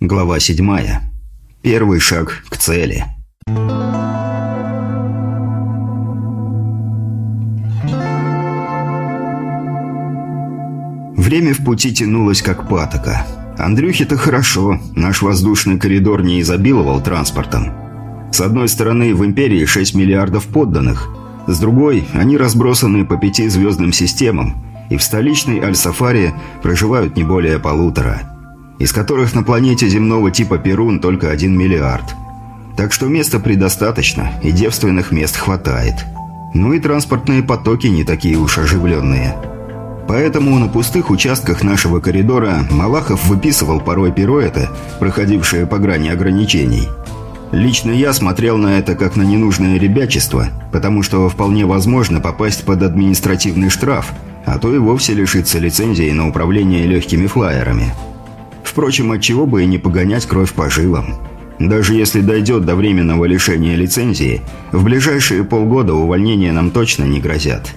Глава 7. Первый шаг к цели. Время в пути тянулось как патока. Андрюхе-то хорошо, наш воздушный коридор не изобиловал транспортом. С одной стороны, в Империи 6 миллиардов подданных, с другой, они разбросаны по пяти звездным системам, и в столичной Аль-Сафари проживают не более полутора – из которых на планете земного типа Перун только один миллиард. Так что места предостаточно, и девственных мест хватает. Ну и транспортные потоки не такие уж оживленные. Поэтому на пустых участках нашего коридора Малахов выписывал порой пируэты, проходившие по грани ограничений. Лично я смотрел на это как на ненужное ребячество, потому что вполне возможно попасть под административный штраф, а то и вовсе лишиться лицензии на управление легкими флайерами. Впрочем, от чего бы и не погонять кровь по жилам. Даже если дойдет до временного лишения лицензии, в ближайшие полгода увольнения нам точно не грозят.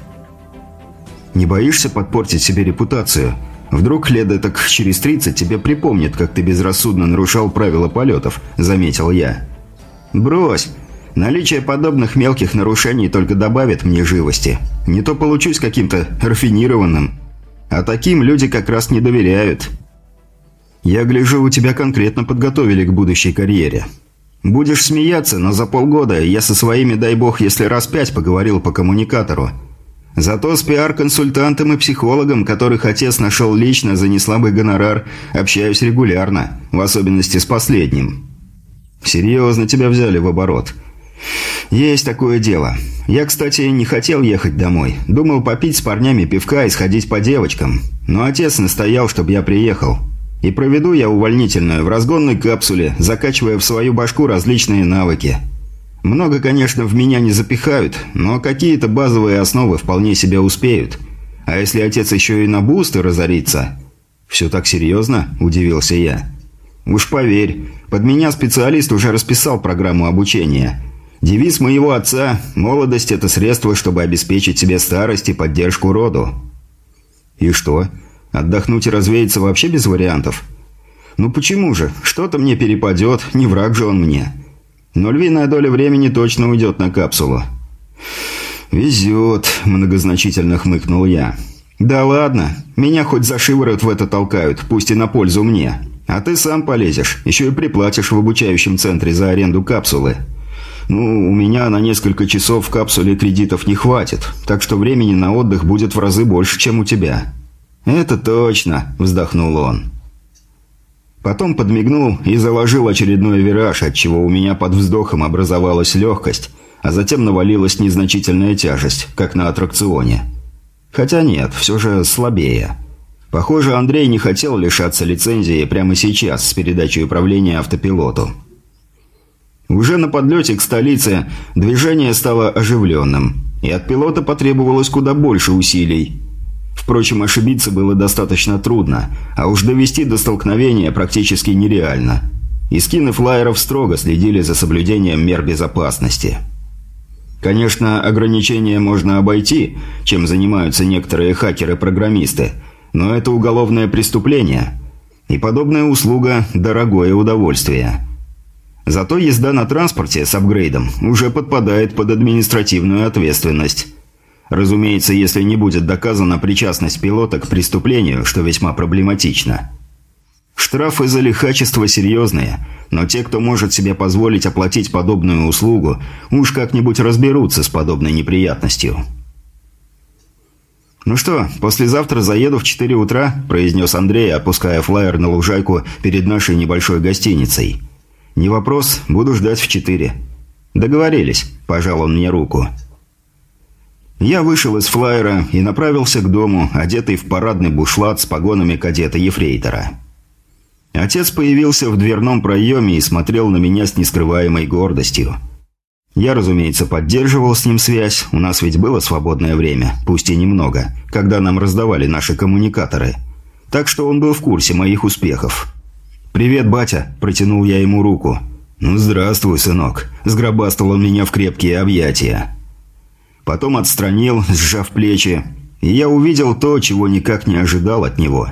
Не боишься подпортить себе репутацию? Вдруг лет так через 30 тебе припомнит, как ты безрассудно нарушал правила полетов, заметил я. Брось. Наличие подобных мелких нарушений только добавит мне живости. Не то получусь каким-то рафинированным. А таким люди как раз не доверяют. Я гляжу, у тебя конкретно подготовили к будущей карьере. Будешь смеяться, но за полгода я со своими, дай бог, если раз пять поговорил по коммуникатору. Зато с пиар-консультантом и психологом, которых отец нашел лично за неслабый гонорар, общаюсь регулярно, в особенности с последним. Серьезно тебя взяли в оборот. Есть такое дело. Я, кстати, не хотел ехать домой. Думал попить с парнями пивка и сходить по девочкам. Но отец настоял, чтобы я приехал. И проведу я увольнительную в разгонной капсуле, закачивая в свою башку различные навыки. Много, конечно, в меня не запихают, но какие-то базовые основы вполне себе успеют. А если отец еще и на бусты разорится... «Все так серьезно?» – удивился я. «Уж поверь, под меня специалист уже расписал программу обучения. Девиз моего отца – молодость – это средство, чтобы обеспечить себе старость и поддержку роду». «И что?» Отдохнуть и развеяться вообще без вариантов? Ну почему же? Что-то мне перепадет, не враг же он мне. Но львиная доля времени точно уйдет на капсулу. «Везет», – многозначительно хмыкнул я. «Да ладно, меня хоть за шиворот в это толкают, пусть и на пользу мне. А ты сам полезешь, еще и приплатишь в обучающем центре за аренду капсулы. Ну, у меня на несколько часов в капсуле кредитов не хватит, так что времени на отдых будет в разы больше, чем у тебя». «Это точно», – вздохнул он. Потом подмигнул и заложил очередной вираж, отчего у меня под вздохом образовалась легкость, а затем навалилась незначительная тяжесть, как на аттракционе. Хотя нет, все же слабее. Похоже, Андрей не хотел лишаться лицензии прямо сейчас с передачей управления автопилоту. Уже на подлете к столице движение стало оживленным, и от пилота потребовалось куда больше усилий – Впрочем, ошибиться было достаточно трудно, а уж довести до столкновения практически нереально. И скины флайеров строго следили за соблюдением мер безопасности. Конечно, ограничения можно обойти, чем занимаются некоторые хакеры-программисты, но это уголовное преступление, и подобная услуга – дорогое удовольствие. Зато езда на транспорте с апгрейдом уже подпадает под административную ответственность – Разумеется, если не будет доказана причастность пилота к преступлению, что весьма проблематично. Штрафы за лихачество серьезные, но те, кто может себе позволить оплатить подобную услугу, уж как-нибудь разберутся с подобной неприятностью. «Ну что, послезавтра заеду в 4 утра», – произнес Андрей, опуская флайер на лужайку перед нашей небольшой гостиницей. «Не вопрос, буду ждать в 4». «Договорились», – пожал он мне руку. «Договорились». Я вышел из флайера и направился к дому, одетый в парадный бушлат с погонами кадета-ефрейтора. Отец появился в дверном проеме и смотрел на меня с нескрываемой гордостью. Я, разумеется, поддерживал с ним связь, у нас ведь было свободное время, пусть и немного, когда нам раздавали наши коммуникаторы. Так что он был в курсе моих успехов. «Привет, батя!» – протянул я ему руку. «Ну, здравствуй, сынок!» – сгробастал он меня в крепкие объятия. Потом отстранил, сжав плечи, и я увидел то, чего никак не ожидал от него.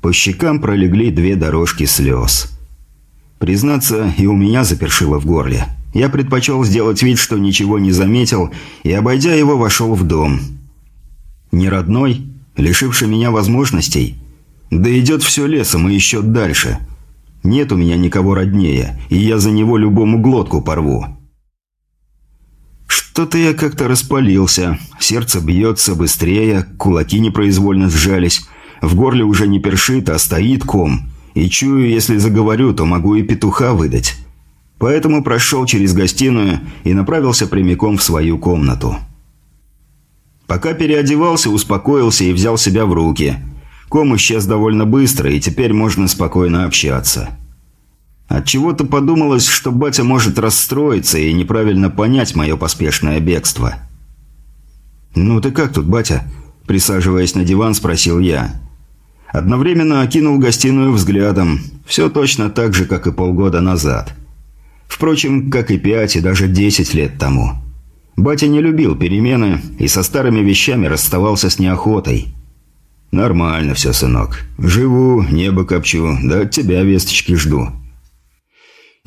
По щекам пролегли две дорожки слез. Признаться, и у меня запершило в горле. Я предпочел сделать вид, что ничего не заметил, и, обойдя его, вошел в дом. Не родной, лишивший меня возможностей. Да идет все лесом и еще дальше. Нет у меня никого роднее, и я за него любому глотку порву. Что-то я как-то распалился. Сердце бьется быстрее, кулаки непроизвольно сжались. В горле уже не першит, а стоит ком. И чую, если заговорю, то могу и петуха выдать. Поэтому прошел через гостиную и направился прямиком в свою комнату. Пока переодевался, успокоился и взял себя в руки. Ком исчез довольно быстро, и теперь можно спокойно общаться. От чего то подумалось, что батя может расстроиться и неправильно понять мое поспешное бегство. «Ну ты как тут, батя?» Присаживаясь на диван, спросил я. Одновременно окинул гостиную взглядом. Все точно так же, как и полгода назад. Впрочем, как и пять и даже десять лет тому. Батя не любил перемены и со старыми вещами расставался с неохотой. «Нормально все, сынок. Живу, небо копчу, да от тебя весточки жду».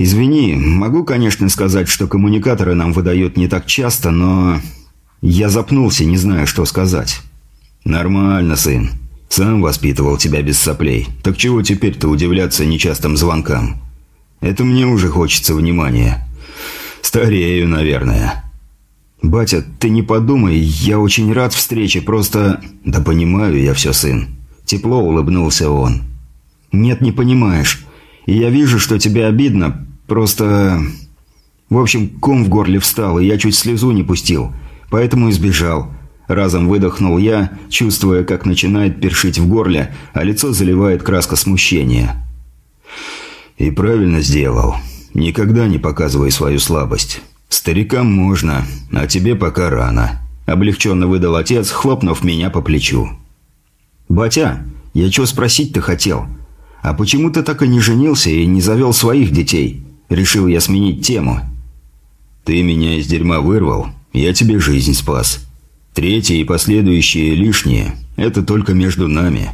«Извини, могу, конечно, сказать, что коммуникаторы нам выдают не так часто, но...» Я запнулся, не знаю, что сказать. «Нормально, сын. Сам воспитывал тебя без соплей. Так чего теперь-то удивляться нечастым звонкам? Это мне уже хочется внимания. Старею, наверное. Батя, ты не подумай, я очень рад встрече, просто... Да понимаю я все, сын. Тепло улыбнулся он. Нет, не понимаешь. И я вижу, что тебе обидно, просто... В общем, ком в горле встал, и я чуть слезу не пустил. Поэтому избежал. Разом выдохнул я, чувствуя, как начинает першить в горле, а лицо заливает краска смущения. «И правильно сделал. Никогда не показывай свою слабость. Старикам можно, а тебе пока рано», – облегченно выдал отец, хлопнув меня по плечу. «Батя, я что спросить-то хотел? А почему ты так и не женился и не завел своих детей?» Решил я сменить тему. «Ты меня из дерьма вырвал, я тебе жизнь спас. Третье и последующие лишние – это только между нами».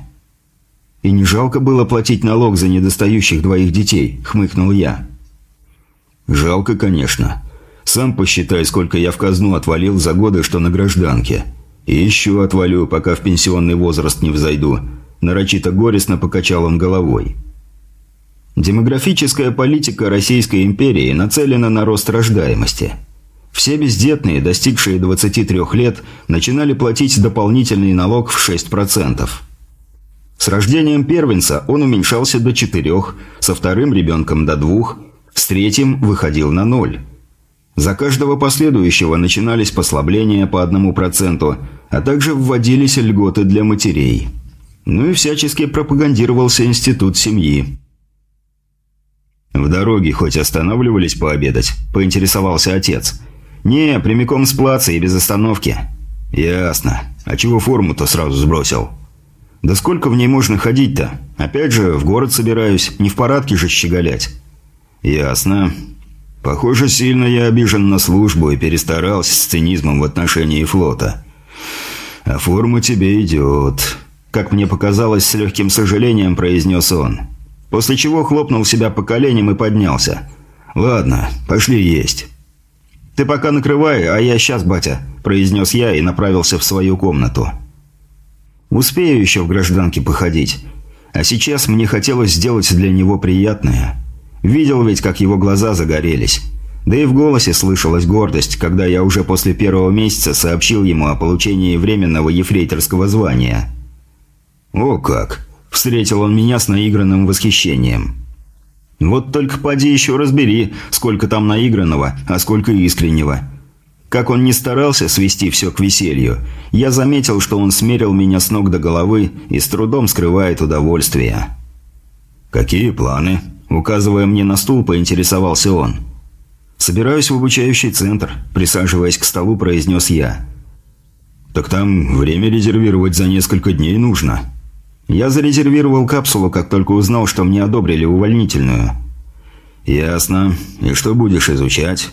«И не жалко было платить налог за недостающих двоих детей?» – хмыкнул я. «Жалко, конечно. Сам посчитай, сколько я в казну отвалил за годы, что на гражданке. И еще отвалю, пока в пенсионный возраст не взойду». Нарочито горестно покачал он головой. Демографическая политика Российской империи нацелена на рост рождаемости – все бездетные, достигшие 23 лет, начинали платить дополнительный налог в 6%. С рождением первенца он уменьшался до 4, со вторым ребенком до 2, с третьим выходил на 0. За каждого последующего начинались послабления по 1%, а также вводились льготы для матерей. Ну и всячески пропагандировался институт семьи. «В дороге хоть останавливались пообедать?» – поинтересовался отец – «Не, прямиком с плаца и без остановки». «Ясно. А чего форму-то сразу сбросил?» «Да сколько в ней можно ходить-то? Опять же, в город собираюсь, не в парадке же щеголять». «Ясно. Похоже, сильно я обижен на службу и перестарался с цинизмом в отношении флота. А форма тебе идет». Как мне показалось, с легким сожалением произнес он. После чего хлопнул себя по коленям и поднялся. «Ладно, пошли есть». «Ты пока накрывай, а я сейчас, батя», – произнес я и направился в свою комнату. «Успею еще в гражданке походить. А сейчас мне хотелось сделать для него приятное. Видел ведь, как его глаза загорелись. Да и в голосе слышалась гордость, когда я уже после первого месяца сообщил ему о получении временного ефрейторского звания. «О как!» – встретил он меня с наигранным восхищением. Вот только поди еще разбери, сколько там наигранного, а сколько искреннего. Как он не старался свести все к веселью, я заметил, что он смерил меня с ног до головы и с трудом скрывает удовольствие. «Какие планы?» – указывая мне на стул, поинтересовался он. «Собираюсь в обучающий центр», – присаживаясь к столу, произнес я. «Так там время резервировать за несколько дней нужно», я зарезервировал капсулу, как только узнал, что мне одобрили увольнительную. Ясно. И что будешь изучать?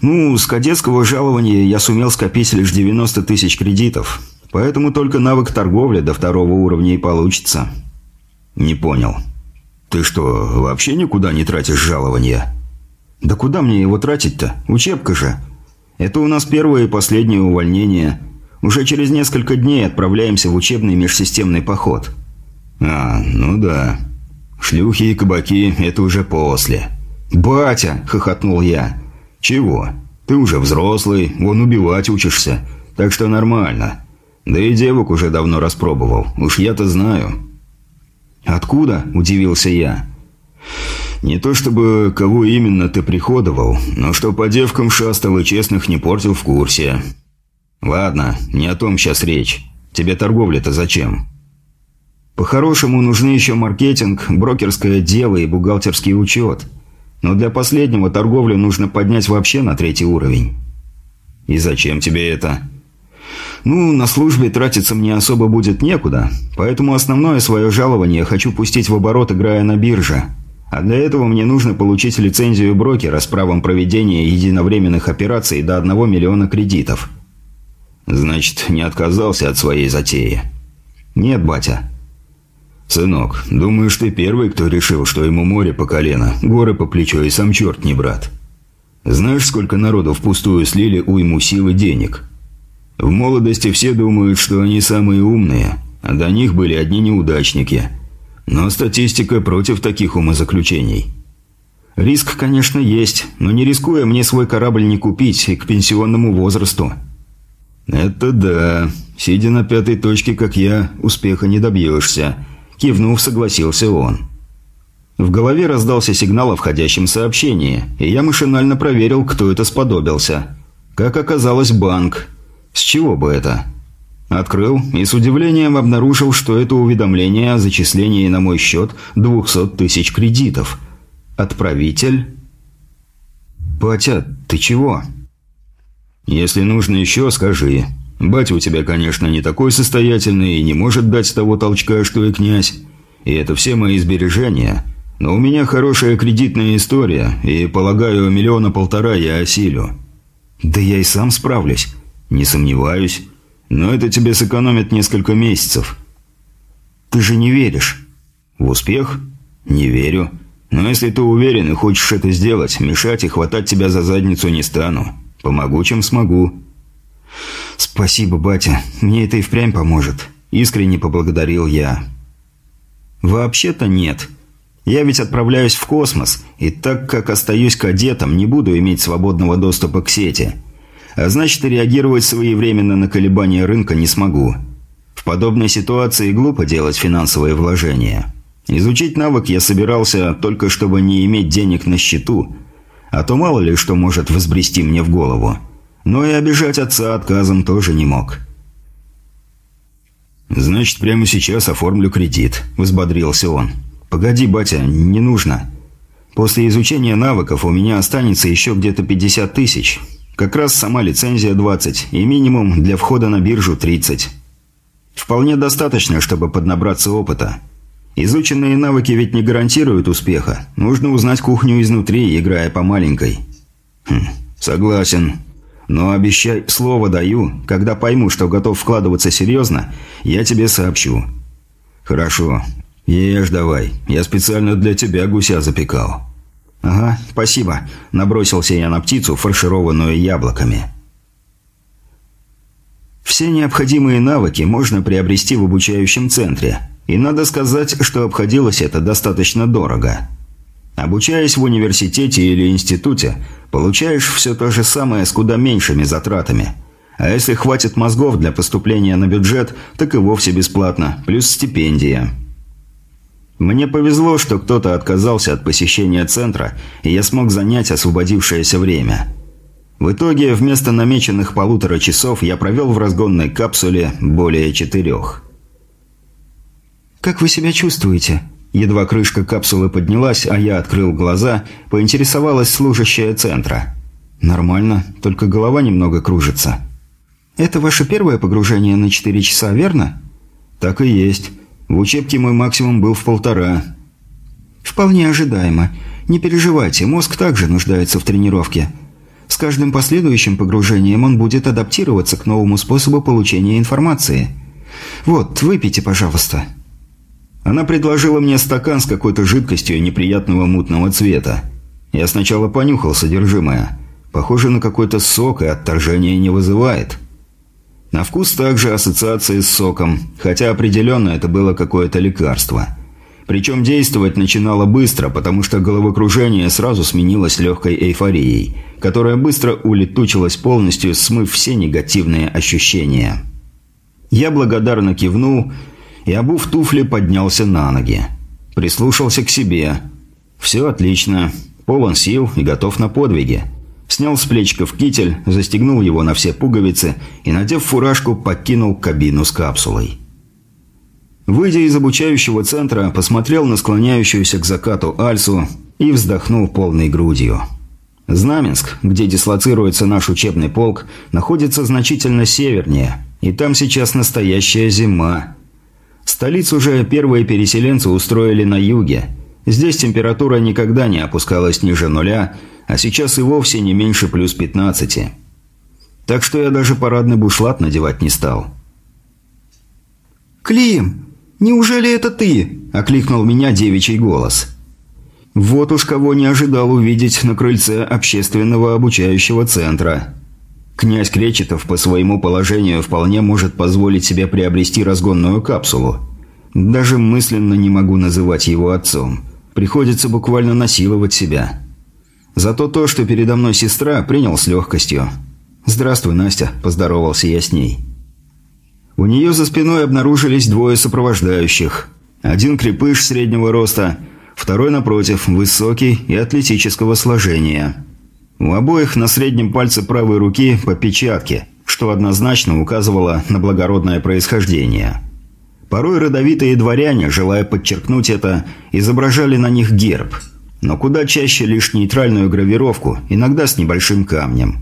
Ну, с кадетского жалования я сумел скопить лишь 90 тысяч кредитов. Поэтому только навык торговли до второго уровня и получится. Не понял. ты что, вообще никуда не тратишь жалования?» «Да куда мне его тратить-то? Учебка же. Это у нас первое и последнее увольнение. Уже через несколько дней отправляемся в учебный межсистемный поход». «А, ну да. Шлюхи и кабаки – это уже после». «Батя!» – хохотнул я. «Чего? Ты уже взрослый, вон убивать учишься, так что нормально. Да и девок уже давно распробовал, уж я-то знаю». «Откуда?» – удивился я. «Не то чтобы кого именно ты приходовал, но что по девкам шастал и честных не портил в курсе. Ладно, не о том сейчас речь. Тебе торговля-то зачем?» «По-хорошему нужны еще маркетинг, брокерское дело и бухгалтерский учет. Но для последнего торговлю нужно поднять вообще на третий уровень». «И зачем тебе это?» Ну, на службе тратиться мне особо будет некуда, поэтому основное свое жалование хочу пустить в оборот, играя на бирже. А для этого мне нужно получить лицензию брокера с правом проведения единовременных операций до 1 миллиона кредитов. Значит, не отказался от своей затеи? Нет, батя. Сынок, думаешь, ты первый, кто решил, что ему море по колено, горы по плечо и сам черт не брат? Знаешь, сколько народу впустую слили уйму сил и денег? В молодости все думают, что они самые умные, а до них были одни неудачники. Но статистика против таких умозаключений. Риск, конечно, есть, но не рискуя мне свой корабль не купить и к пенсионному возрасту. «Это да. Сидя на пятой точке, как я, успеха не добьешься», – кивнув, согласился он. В голове раздался сигнал о входящем сообщении, и я машинально проверил, кто это сподобился. Как оказалось, банк – с чего бы это? Открыл и с удивлением обнаружил, что это уведомление о зачислении на мой счет 200 тысяч кредитов. Отправитель... «Батя, ты чего?» «Если нужно еще, скажи. Батя у тебя, конечно, не такой состоятельный и не может дать того толчка, что и князь. И это все мои сбережения. Но у меня хорошая кредитная история, и, полагаю, миллиона полтора я осилю». «Да я и сам справлюсь. «Не сомневаюсь. Но это тебе сэкономит несколько месяцев». «Ты же не веришь?» «В успех? Не верю. Но если ты уверен и хочешь это сделать, мешать и хватать тебя за задницу не стану. Помогу, чем смогу». «Спасибо, батя. Мне это и впрямь поможет». Искренне поблагодарил я. «Вообще-то нет. Я ведь отправляюсь в космос, и так как остаюсь кадетом, не буду иметь свободного доступа к сети». А значит, реагировать своевременно на колебания рынка не смогу. В подобной ситуации глупо делать финансовые вложения. Изучить навык я собирался только чтобы не иметь денег на счету, а то мало ли что может возбрести мне в голову. Но и обижать отца отказом тоже не мог. «Значит, прямо сейчас оформлю кредит», – взбодрился он. «Погоди, батя, не нужно. После изучения навыков у меня останется еще где-то 50 тысяч. Как раз сама лицензия 20 и минимум для входа на биржу 30. Вполне достаточно, чтобы поднабраться опыта. Изученные навыки ведь не гарантируют успеха. Нужно узнать кухню изнутри, играя по маленькой. Хм, согласен. Но обещай, слово даю, когда пойму, что готов вкладываться серьезно, я тебе сообщу. Хорошо. Ешь давай. Я специально для тебя гуся запекал. «Ага, спасибо», – набросился я на птицу, фаршированную яблоками. Все необходимые навыки можно приобрести в обучающем центре, и надо сказать, что обходилось это достаточно дорого. Обучаясь в университете или институте, получаешь все то же самое с куда меньшими затратами. А если хватит мозгов для поступления на бюджет, так и вовсе бесплатно, плюс стипендия. Мне повезло, что кто-то отказался от посещения центра, и я смог занять освободившееся время. В итоге, вместо намеченных полутора часов, я провел в разгонной капсуле более четырех. «Как вы себя чувствуете?» Едва крышка капсулы поднялась, а я открыл глаза, поинтересовалась служащая центра. «Нормально, только голова немного кружится». «Это ваше первое погружение на четыре часа, верно?» «Так и есть». В учебке мой максимум был в полтора. Вполне ожидаемо. Не переживайте, мозг также нуждается в тренировке. С каждым последующим погружением он будет адаптироваться к новому способу получения информации. Вот, выпейте, пожалуйста. Она предложила мне стакан с какой-то жидкостью неприятного мутного цвета. Я сначала понюхал содержимое. Похоже на какой-то сок и отторжение не вызывает. На вкус также ассоциации с соком, хотя определенно это было какое-то лекарство. Причем действовать начинало быстро, потому что головокружение сразу сменилось легкой эйфорией, которая быстро улетучилась полностью, смыв все негативные ощущения. Я благодарно кивнул и, обув туфли, поднялся на ноги. Прислушался к себе. Все отлично. Полон сил и готов на подвиги. Снял с плечиков китель, застегнул его на все пуговицы и, надев фуражку, покинул кабину с капсулой. Выйдя из обучающего центра, посмотрел на склоняющуюся к закату Альсу и вздохнул полной грудью. Знаменск, где дислоцируется наш учебный полк, находится значительно севернее, и там сейчас настоящая зима. Столицу же первые переселенцы устроили на юге. Здесь температура никогда не опускалась ниже нуля, а сейчас и вовсе не меньше плюс 15. Так что я даже парадный бушлат надевать не стал. «Клим, неужели это ты?» – окликнул меня девичий голос. Вот уж кого не ожидал увидеть на крыльце общественного обучающего центра. Князь Кречетов по своему положению вполне может позволить себе приобрести разгонную капсулу. Даже мысленно не могу называть его отцом. Приходится буквально насиловать себя. Зато то, что передо мной сестра, принял с легкостью. «Здравствуй, Настя», – поздоровался я с ней. У нее за спиной обнаружились двое сопровождающих. Один крепыш среднего роста, второй, напротив, высокий и атлетического сложения. У обоих на среднем пальце правой руки по печатке, что однозначно указывало на благородное происхождение. Порой родовитые дворяне, желая подчеркнуть это, изображали на них герб, но куда чаще лишь нейтральную гравировку, иногда с небольшим камнем.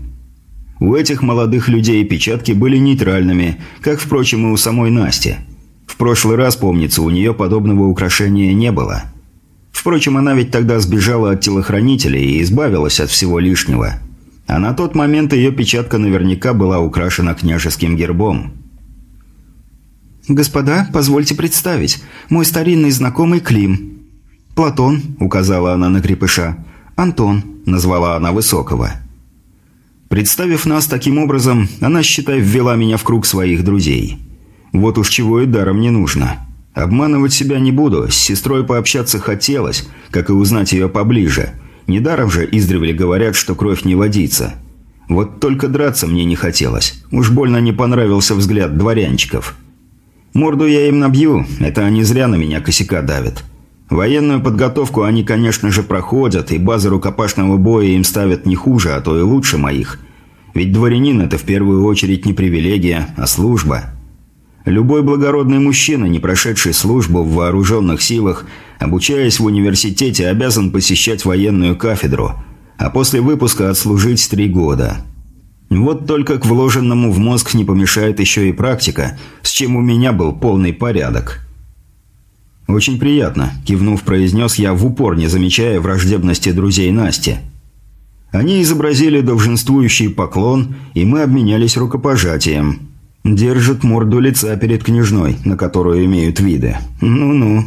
У этих молодых людей печатки были нейтральными, как, впрочем, и у самой Насти. В прошлый раз, помнится, у нее подобного украшения не было – Впрочем, она ведь тогда сбежала от телохранителей и избавилась от всего лишнего. А на тот момент ее печатка наверняка была украшена княжеским гербом. «Господа, позвольте представить. Мой старинный знакомый Клим». «Платон», — указала она на крепыша. «Антон», — назвала она Высокого. Представив нас таким образом, она, считай, ввела меня в круг своих друзей. Вот уж чего и даром не нужно. Обманывать себя не буду, с сестрой пообщаться хотелось, как и узнать ее поближе. Недаром же издревле говорят, что кровь не водится. Вот только драться мне не хотелось. Уж больно не понравился взгляд дворянчиков. Морду я им набью, это они зря на меня косяка давят. Военную подготовку они, конечно же, проходят, и базы рукопашного боя им ставят не хуже, а то и лучше моих. Ведь дворянин – это в первую очередь не привилегия, а служба. Любой благородный мужчина, не прошедший службу в вооруженных силах, обучаясь в университете, обязан посещать военную кафедру, а после выпуска отслужить три года. Вот только к вложенному в мозг не помешает еще и практика, с чем у меня был полный порядок. «Очень приятно», – кивнув, произнес я в упор, не замечая враждебности друзей Насти. Они изобразили долженствующий поклон, и мы обменялись рукопожатием – Держит морду лица перед княжной, на которую имеют виды. Ну-ну.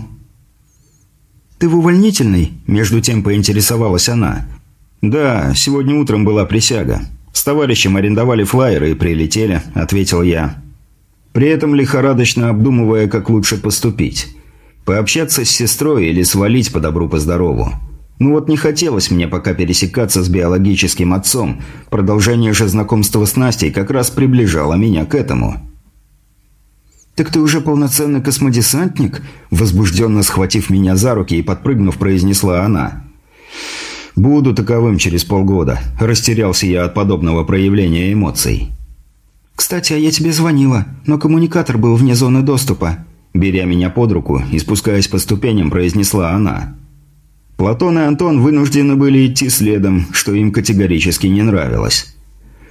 «Ты в увольнительной?» – между тем поинтересовалась она. «Да, сегодня утром была присяга. С товарищем арендовали флайеры и прилетели», – ответил я. При этом лихорадочно обдумывая, как лучше поступить. Пообщаться с сестрой или свалить по добру-поздорову. Ну вот не хотелось мне пока пересекаться с биологическим отцом. Продолжение же знакомства с Настей как раз приближало меня к этому. «Так ты уже полноценный космодесантник?» Возбужденно схватив меня за руки и подпрыгнув, произнесла она. «Буду таковым через полгода». Растерялся я от подобного проявления эмоций. «Кстати, а я тебе звонила, но коммуникатор был вне зоны доступа». Беря меня под руку и спускаясь по ступеням, произнесла она. Платон и Антон вынуждены были идти следом, что им категорически не нравилось.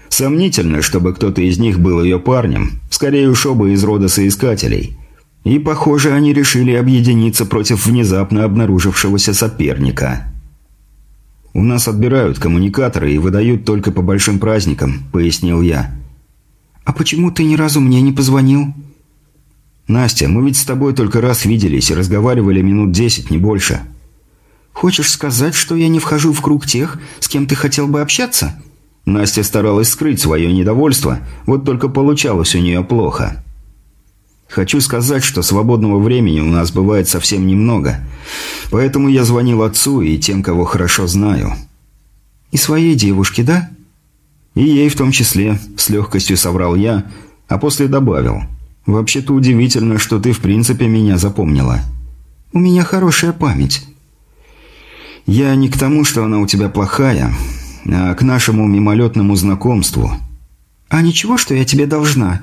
Сомнительно, чтобы кто-то из них был ее парнем, скорее уж оба из рода соискателей. И, похоже, они решили объединиться против внезапно обнаружившегося соперника. «У нас отбирают коммуникаторы и выдают только по большим праздникам», — пояснил я. «А почему ты ни разу мне не позвонил?» «Настя, мы ведь с тобой только раз виделись и разговаривали минут десять, не больше». «Хочешь сказать, что я не вхожу в круг тех, с кем ты хотел бы общаться?» Настя старалась скрыть свое недовольство, вот только получалось у нее плохо. «Хочу сказать, что свободного времени у нас бывает совсем немного, поэтому я звонил отцу и тем, кого хорошо знаю». «И своей девушке, да?» «И ей в том числе», – с легкостью соврал я, а после добавил. «Вообще-то удивительно, что ты в принципе меня запомнила». «У меня хорошая память». «Я не к тому, что она у тебя плохая, а к нашему мимолетному знакомству». «А ничего, что я тебе должна?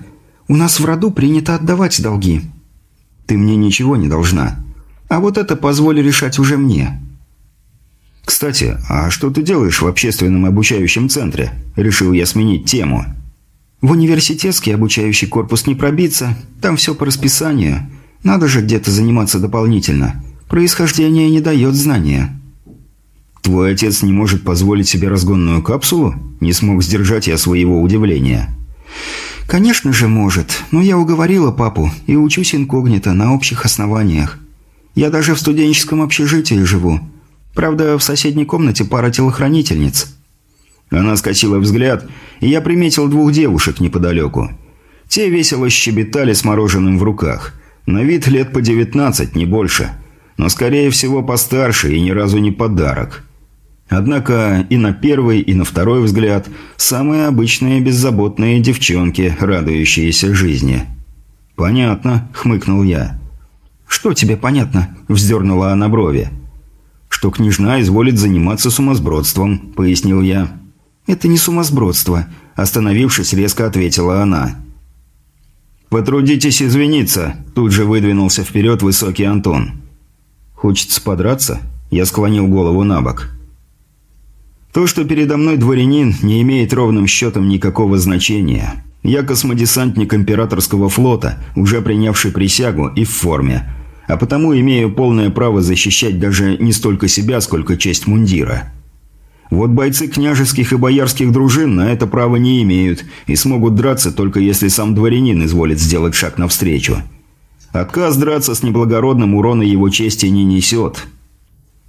У нас в роду принято отдавать долги». «Ты мне ничего не должна. А вот это позволь решать уже мне». «Кстати, а что ты делаешь в общественном обучающем центре?» Решил я сменить тему. «В университетский обучающий корпус не пробиться. Там все по расписанию. Надо же где-то заниматься дополнительно. Происхождение не дает знания». «Твой отец не может позволить себе разгонную капсулу?» Не смог сдержать я своего удивления. «Конечно же может, но я уговорила папу и учусь инкогнито на общих основаниях. Я даже в студенческом общежитии живу. Правда, в соседней комнате пара телохранительниц». Она скосила взгляд, и я приметил двух девушек неподалеку. Те весело щебетали с мороженым в руках. На вид лет по девятнадцать, не больше. Но, скорее всего, постарше и ни разу не подарок. Однако и на первый, и на второй взгляд самые обычные беззаботные девчонки, радующиеся жизни. «Понятно», — хмыкнул я. «Что тебе понятно?» — вздернула она брови что княжна изволит заниматься сумасбродством», — пояснил я. «Это не сумасбродство», — остановившись, резко ответила она. «Потрудитесь извиниться», — тут же выдвинулся вперед высокий Антон. «Хочется подраться?» — я склонил голову на бок. «То, что передо мной дворянин, не имеет ровным счетом никакого значения. Я космодесантник императорского флота, уже принявший присягу и в форме, а потому имею полное право защищать даже не столько себя, сколько честь мундира. Вот бойцы княжеских и боярских дружин на это право не имеют и смогут драться только если сам дворянин изволит сделать шаг навстречу. Отказ драться с неблагородным урона его чести не несет.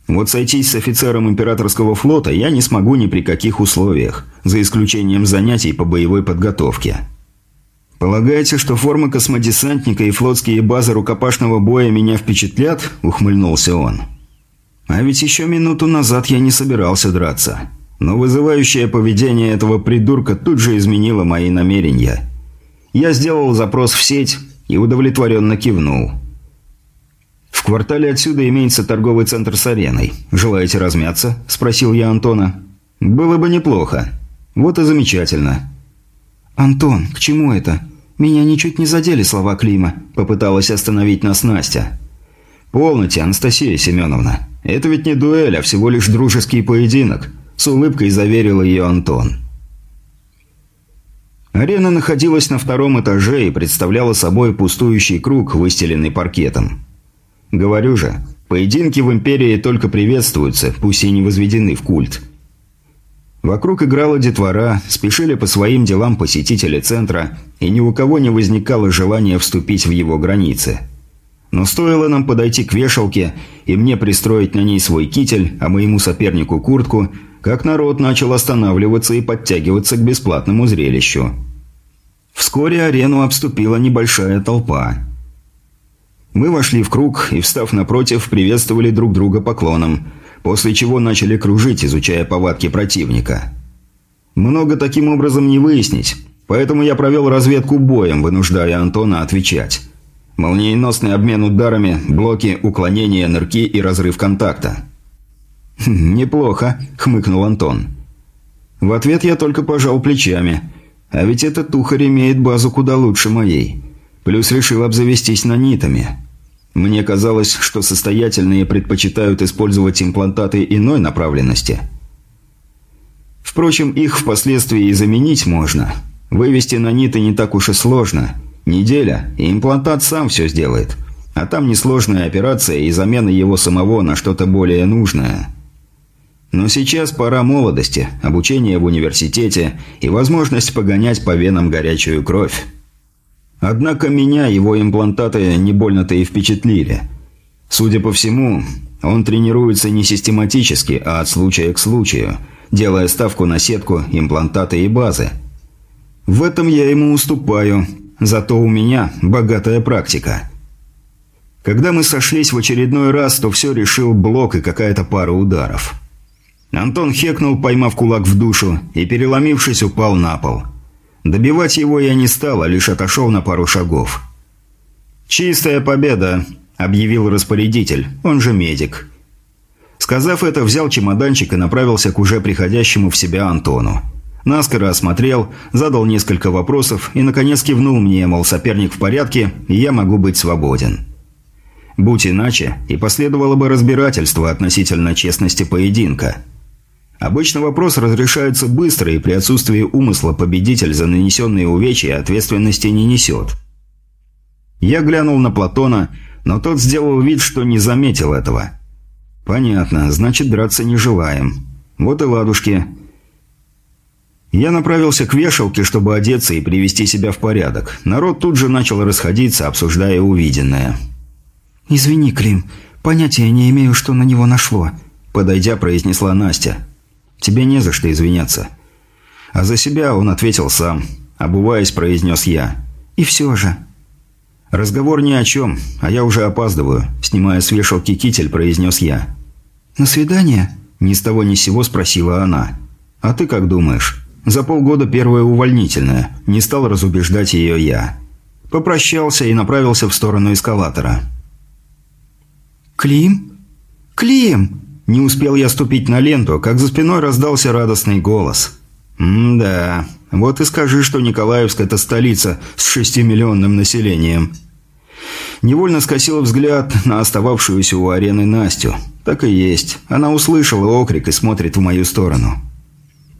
Вот сойтись с офицером императорского флота я не смогу ни при каких условиях, за исключением занятий по боевой подготовке. «Полагаете, что форма космодесантника и флотские базы рукопашного боя меня впечатлят?» – ухмыльнулся он. «А ведь еще минуту назад я не собирался драться. Но вызывающее поведение этого придурка тут же изменило мои намерения. Я сделал запрос в сеть и удовлетворенно кивнул». «В квартале отсюда имеется торговый центр с ареной. Желаете размяться?» – спросил я Антона. «Было бы неплохо. Вот и замечательно». «Антон, к чему это?» «Меня ничуть не задели слова Клима», – попыталась остановить нас Настя. «Полноте, Анастасия Семеновна. Это ведь не дуэль, а всего лишь дружеский поединок», – с улыбкой заверил ее Антон. Арена находилась на втором этаже и представляла собой пустующий круг, выстеленный паркетом. Говорю же, поединки в Империи только приветствуются, пусть и не возведены в культ – Вокруг играла детвора, спешили по своим делам посетители центра, и ни у кого не возникало желания вступить в его границы. Но стоило нам подойти к вешалке и мне пристроить на ней свой китель, а моему сопернику куртку, как народ начал останавливаться и подтягиваться к бесплатному зрелищу. Вскоре арену обступила небольшая толпа. Мы вошли в круг и, встав напротив, приветствовали друг друга поклоном – после чего начали кружить, изучая повадки противника. Много таким образом не выяснить, поэтому я провел разведку боем, вынуждая Антона отвечать. Молниеносный обмен ударами, блоки, уклонения, нырки и разрыв контакта. «Хм, «Неплохо», — хмыкнул Антон. В ответ я только пожал плечами. А ведь этот тухарь имеет базу куда лучше моей. Плюс решил обзавестись нанитами. Мне казалось, что состоятельные предпочитают использовать имплантаты иной направленности. Впрочем, их впоследствии и заменить можно. Вывести на ниты не так уж и сложно. Неделя, и имплантат сам все сделает. А там несложная операция и замена его самого на что-то более нужное. Но сейчас пора молодости, обучение в университете и возможность погонять по венам горячую кровь. Однако меня его имплантаты не больно-то и впечатлили. Судя по всему, он тренируется не систематически, а от случая к случаю, делая ставку на сетку, имплантаты и базы. В этом я ему уступаю, зато у меня богатая практика. Когда мы сошлись в очередной раз, то все решил блок и какая-то пара ударов. Антон хекнул, поймав кулак в душу, и, переломившись, упал на пол. Добивать его я не стал, а лишь отошел на пару шагов. «Чистая победа», – объявил распорядитель, он же медик. Сказав это, взял чемоданчик и направился к уже приходящему в себя Антону. Наскоро осмотрел, задал несколько вопросов и, наконец, кивнул мне, мол, соперник в порядке, и я могу быть свободен. Будь иначе, и последовало бы разбирательство относительно честности поединка – Обычно вопрос разрешается быстро, и при отсутствии умысла победитель за нанесенные увечья ответственности не несет. Я глянул на Платона, но тот сделал вид, что не заметил этого. «Понятно, значит, драться не желаем. Вот и ладушки». Я направился к вешалке, чтобы одеться и привести себя в порядок. Народ тут же начал расходиться, обсуждая увиденное. «Извини, Клим, понятия не имею, что на него нашло», – подойдя, произнесла Настя. Тебе не за что извиняться». А за себя он ответил сам. Обуваясь, произнес я. «И все же». «Разговор ни о чем, а я уже опаздываю», – снимая с вешалки китель, произнес я. «На свидание?» – ни с того ни с сего спросила она. «А ты как думаешь?» За полгода первое увольнительное. Не стал разубеждать ее я. Попрощался и направился в сторону эскалатора. «Клим? Клим!» Не успел я ступить на ленту, как за спиной раздался радостный голос. «М-да, вот и скажи, что Николаевск – это столица с шестимиллионным населением». Невольно скосил взгляд на остававшуюся у арены Настю. Так и есть. Она услышала окрик и смотрит в мою сторону.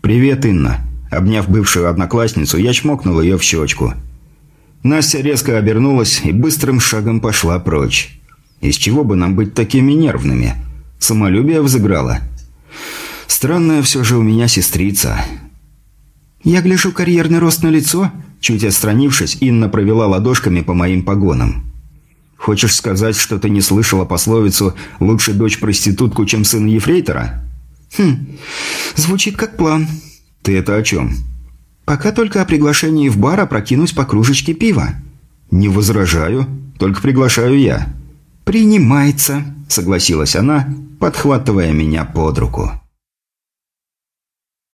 «Привет, Инна». Обняв бывшую одноклассницу, я чмокнул ее в щечку. Настя резко обернулась и быстрым шагом пошла прочь. «Из чего бы нам быть такими нервными?» Самолюбие взыграло. Странная все же у меня сестрица. «Я гляжу карьерный рост на лицо?» Чуть отстранившись, Инна провела ладошками по моим погонам. «Хочешь сказать, что ты не слышала пословицу «лучше дочь проститутку, чем сын ефрейтора»?» «Хм, звучит как план». «Ты это о чем?» «Пока только о приглашении в бар опрокинуть по кружечке пива». «Не возражаю, только приглашаю я». «Принимается», — согласилась она, подхватывая меня под руку.